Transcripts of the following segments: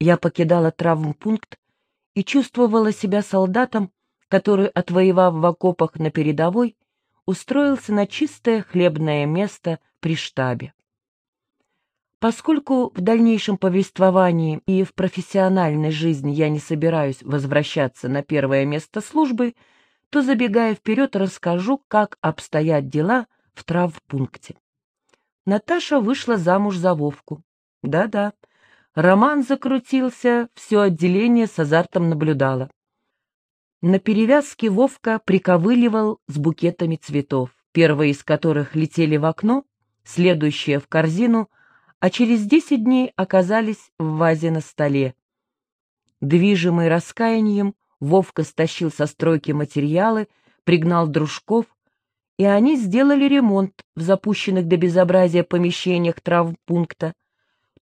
Я покидала травмпункт и чувствовала себя солдатом, который, отвоевав в окопах на передовой, устроился на чистое хлебное место при штабе. Поскольку в дальнейшем повествовании и в профессиональной жизни я не собираюсь возвращаться на первое место службы, то, забегая вперед, расскажу, как обстоят дела в травпункте. Наташа вышла замуж за Вовку. Да-да, роман закрутился, все отделение с азартом наблюдало. На перевязке Вовка приковыливал с букетами цветов, первые из которых летели в окно, следующие в корзину, а через десять дней оказались в вазе на столе. Движимый раскаянием, Вовка стащил со стройки материалы, пригнал дружков, и они сделали ремонт в запущенных до безобразия помещениях травмпункта.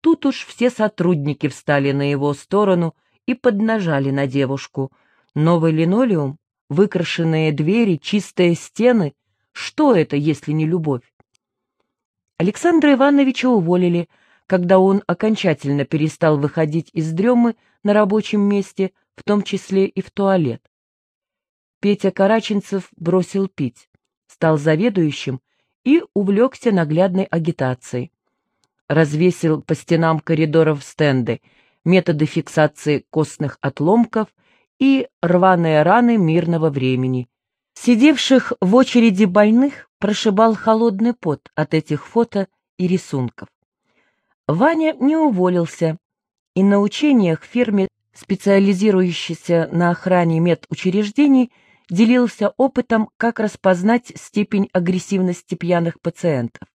Тут уж все сотрудники встали на его сторону и поднажали на девушку — Новый линолеум, выкрашенные двери, чистые стены. Что это, если не любовь? Александра Ивановича уволили, когда он окончательно перестал выходить из дремы на рабочем месте, в том числе и в туалет. Петя Караченцев бросил пить, стал заведующим и увлекся наглядной агитацией. Развесил по стенам коридоров стенды, методы фиксации костных отломков и рваные раны мирного времени. Сидевших в очереди больных прошибал холодный пот от этих фото и рисунков. Ваня не уволился, и на учениях в фирме, специализирующейся на охране медучреждений, делился опытом, как распознать степень агрессивности пьяных пациентов.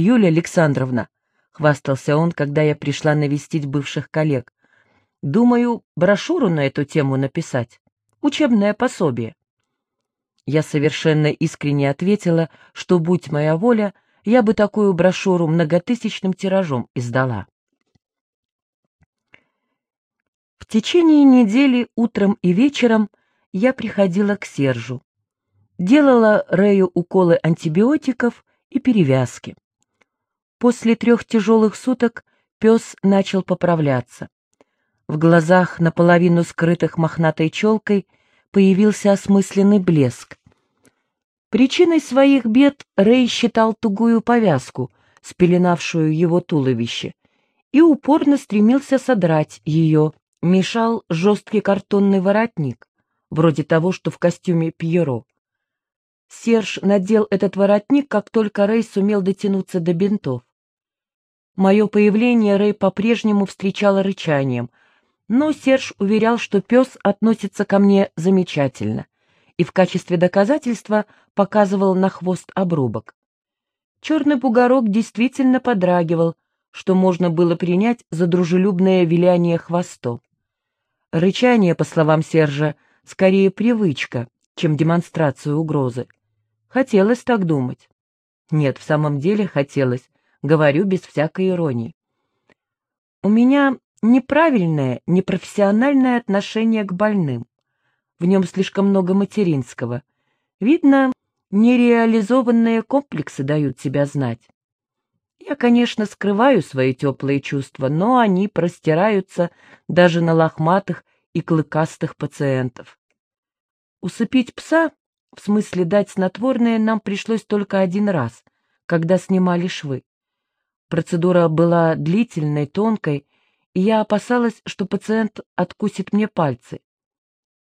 «Юлия Александровна», — хвастался он, когда я пришла навестить бывших коллег, Думаю, брошюру на эту тему написать. Учебное пособие. Я совершенно искренне ответила, что, будь моя воля, я бы такую брошюру многотысячным тиражом издала. В течение недели утром и вечером я приходила к Сержу. Делала Рэю уколы антибиотиков и перевязки. После трех тяжелых суток пес начал поправляться. В глазах, наполовину скрытых мохнатой челкой, появился осмысленный блеск. Причиной своих бед Рэй считал тугую повязку, спеленавшую его туловище, и упорно стремился содрать ее, мешал жесткий картонный воротник, вроде того, что в костюме Пьеро. Серж надел этот воротник, как только Рэй сумел дотянуться до бинтов. Мое появление Рэй по-прежнему встречало рычанием, но Серж уверял, что пес относится ко мне замечательно, и в качестве доказательства показывал на хвост обрубок. Черный бугорок действительно подрагивал, что можно было принять за дружелюбное виляние хвостом. Рычание, по словам Сержа, скорее привычка, чем демонстрация угрозы. Хотелось так думать. Нет, в самом деле хотелось, говорю без всякой иронии. У меня неправильное, непрофессиональное отношение к больным. В нем слишком много материнского. Видно, нереализованные комплексы дают себя знать. Я, конечно, скрываю свои теплые чувства, но они простираются даже на лохматых и клыкастых пациентов. Усыпить пса, в смысле дать снотворное, нам пришлось только один раз, когда снимали швы. Процедура была длительной, тонкой, и я опасалась, что пациент откусит мне пальцы.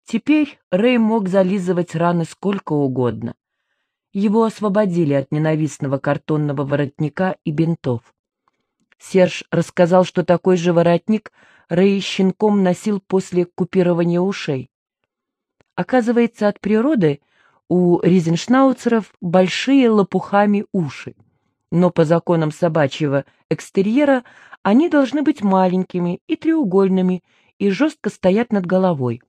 Теперь Рэй мог зализывать раны сколько угодно. Его освободили от ненавистного картонного воротника и бинтов. Серж рассказал, что такой же воротник Рэй щенком носил после купирования ушей. Оказывается, от природы у ризеншнауцеров большие лопухами уши, но по законам собачьего экстерьера они должны быть маленькими и треугольными и жестко стоять над головой.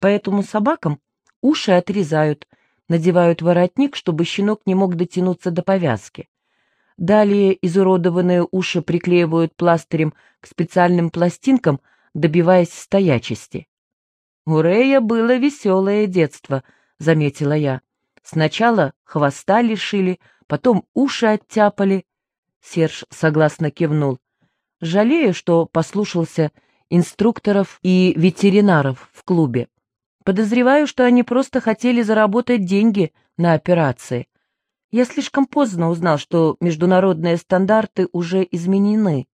Поэтому собакам уши отрезают, надевают воротник, чтобы щенок не мог дотянуться до повязки. Далее изуродованные уши приклеивают пластырем к специальным пластинкам, добиваясь стоячести. «У Рея было веселое детство», — заметила я. «Сначала хвоста лишили, потом уши оттяпали, Серж согласно кивнул. Жалею, что послушался инструкторов и ветеринаров в клубе. Подозреваю, что они просто хотели заработать деньги на операции. Я слишком поздно узнал, что международные стандарты уже изменены.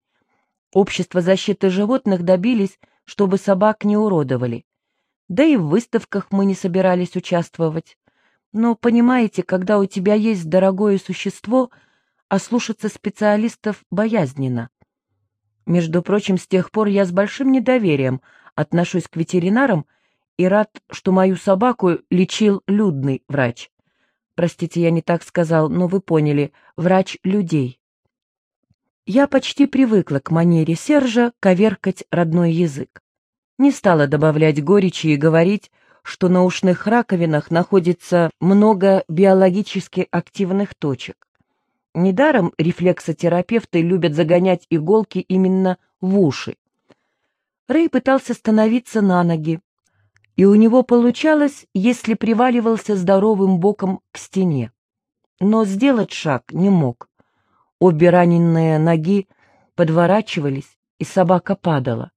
Общество защиты животных добились, чтобы собак не уродовали. Да и в выставках мы не собирались участвовать. Но, понимаете, когда у тебя есть дорогое существо, а слушаться специалистов боязненно. Между прочим, с тех пор я с большим недоверием отношусь к ветеринарам и рад, что мою собаку лечил людный врач. Простите, я не так сказал, но вы поняли, врач людей. Я почти привыкла к манере Сержа коверкать родной язык. Не стала добавлять горечи и говорить, что на ушных раковинах находится много биологически активных точек. Недаром рефлексотерапевты любят загонять иголки именно в уши. Рэй пытался становиться на ноги, и у него получалось, если приваливался здоровым боком к стене. Но сделать шаг не мог. Обе раненые ноги подворачивались, и собака падала.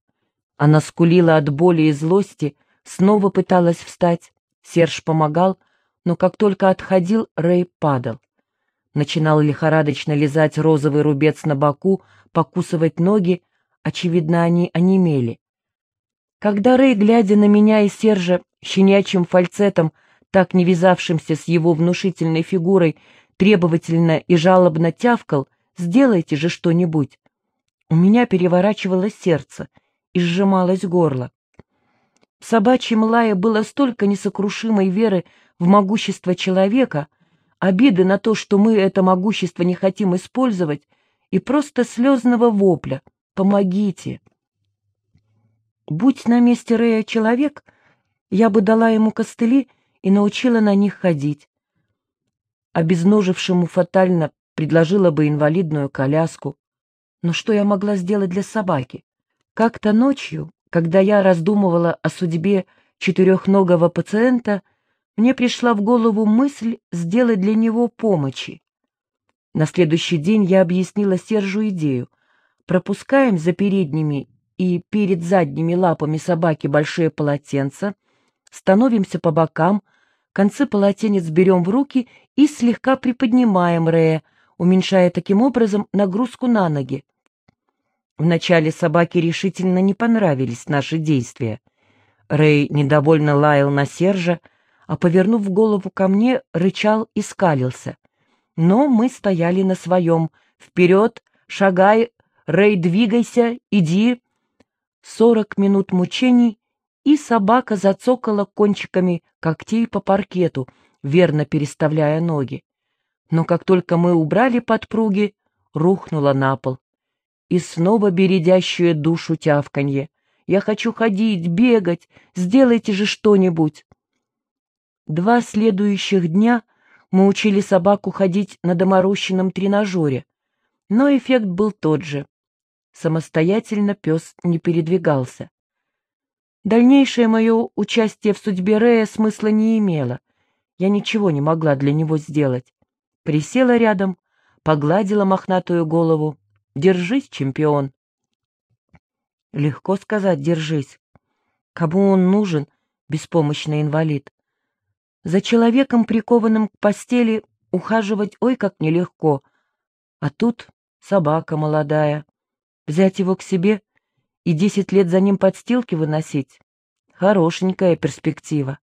Она скулила от боли и злости, снова пыталась встать. Серж помогал, но как только отходил, Рэй падал начинал лихорадочно лизать розовый рубец на боку, покусывать ноги, очевидно, они онемели. Когда Рэй, глядя на меня и Сержа щенячьим фальцетом, так не вязавшимся с его внушительной фигурой, требовательно и жалобно тявкал, «Сделайте же что-нибудь!» У меня переворачивалось сердце и сжималось горло. В собачьем лае было столько несокрушимой веры в могущество человека, обиды на то, что мы это могущество не хотим использовать, и просто слезного вопля «Помогите!». Будь на месте Рэя человек, я бы дала ему костыли и научила на них ходить. Обезножившему фатально предложила бы инвалидную коляску. Но что я могла сделать для собаки? Как-то ночью, когда я раздумывала о судьбе четырехногого пациента, мне пришла в голову мысль сделать для него помощи. На следующий день я объяснила Сержу идею. Пропускаем за передними и перед задними лапами собаки большие полотенца, становимся по бокам, концы полотенец берем в руки и слегка приподнимаем Рея, уменьшая таким образом нагрузку на ноги. Вначале собаке решительно не понравились наши действия. Рэй недовольно лаял на Сержа, а, повернув голову ко мне, рычал и скалился. Но мы стояли на своем. «Вперед! Шагай! Рэй, двигайся! Иди!» Сорок минут мучений, и собака зацокала кончиками когтей по паркету, верно переставляя ноги. Но как только мы убрали подпруги, рухнула на пол. И снова бередящую душу тявканье. «Я хочу ходить, бегать, сделайте же что-нибудь!» Два следующих дня мы учили собаку ходить на доморощенном тренажере, но эффект был тот же. Самостоятельно пес не передвигался. Дальнейшее мое участие в судьбе Рея смысла не имело. Я ничего не могла для него сделать. Присела рядом, погладила мохнатую голову. «Держись, чемпион!» Легко сказать «держись». Кому он нужен, беспомощный инвалид? За человеком, прикованным к постели, ухаживать ой как нелегко. А тут собака молодая. Взять его к себе и десять лет за ним подстилки выносить — хорошенькая перспектива.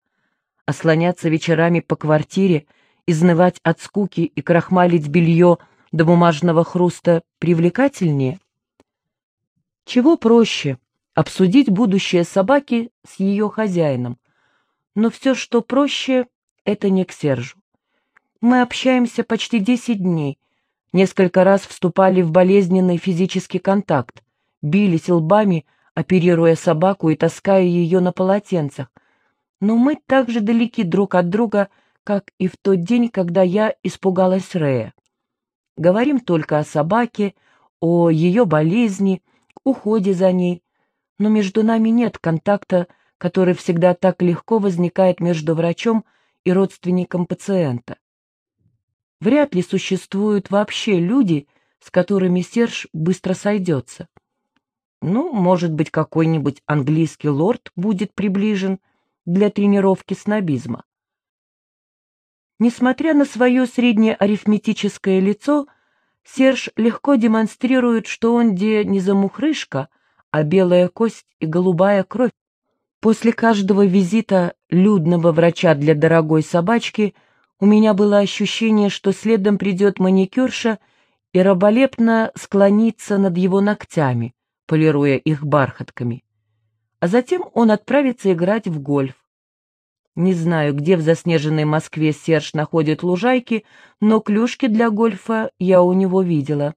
Ослоняться вечерами по квартире, изнывать от скуки и крахмалить белье до бумажного хруста привлекательнее? Чего проще — обсудить будущее собаки с ее хозяином, но все, что проще, это не к Сержу. Мы общаемся почти десять дней, несколько раз вступали в болезненный физический контакт, бились лбами, оперируя собаку и таская ее на полотенцах. Но мы так же далеки друг от друга, как и в тот день, когда я испугалась Рея. Говорим только о собаке, о ее болезни, уходе за ней, но между нами нет контакта который всегда так легко возникает между врачом и родственником пациента. Вряд ли существуют вообще люди, с которыми Серж быстро сойдется. Ну, может быть, какой-нибудь английский лорд будет приближен для тренировки снобизма. Несмотря на свое среднее арифметическое лицо, Серж легко демонстрирует, что он где не замухрышка, а белая кость и голубая кровь. После каждого визита людного врача для дорогой собачки у меня было ощущение, что следом придет маникюрша и раболепно склонится над его ногтями, полируя их бархатками. А затем он отправится играть в гольф. Не знаю, где в заснеженной Москве Серж находит лужайки, но клюшки для гольфа я у него видела.